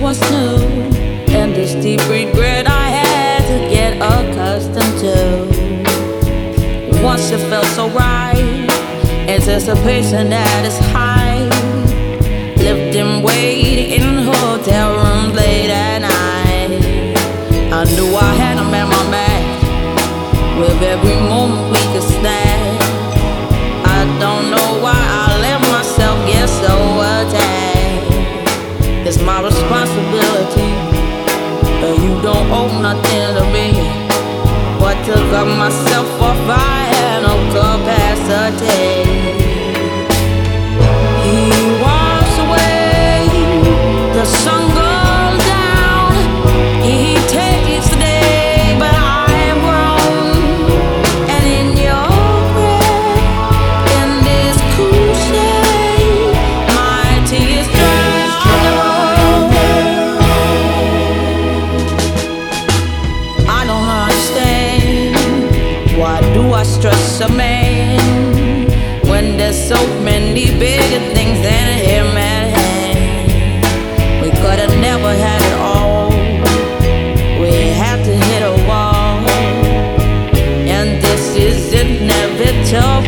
was new, and this deep regret I had to get accustomed to. Once it felt so right, anticipation at its high. And waited in hotel rooms late at night. I knew I had him at my back, with every moment we could snap. It's my responsibility, and you don't owe nothing to me. But to cut myself off,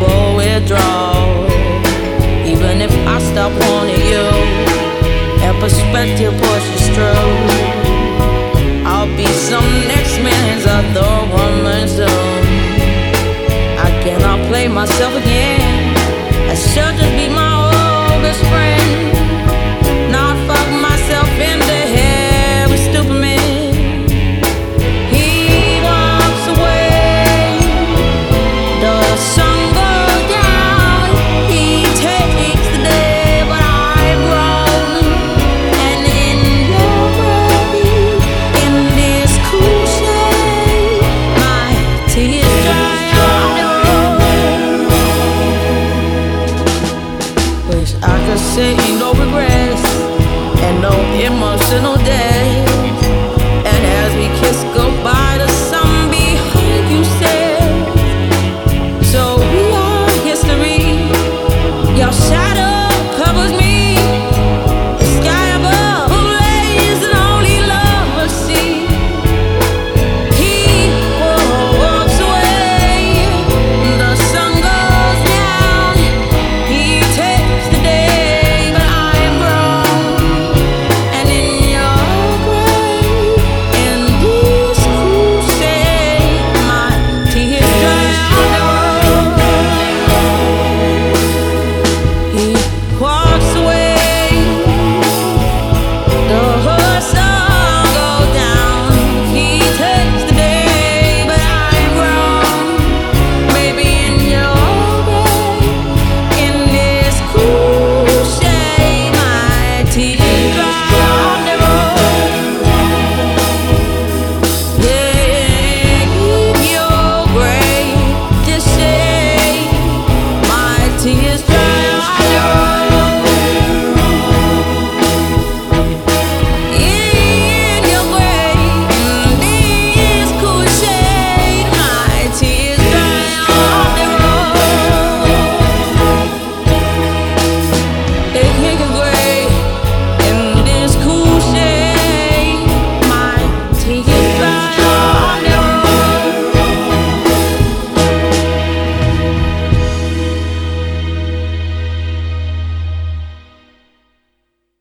inevitable withdrawal. Even if I stop wanting you, and perspective pushes through. I'll be some next man's other woman soon. I cannot play myself again. I should wish I could say no regrets and no emotional debt.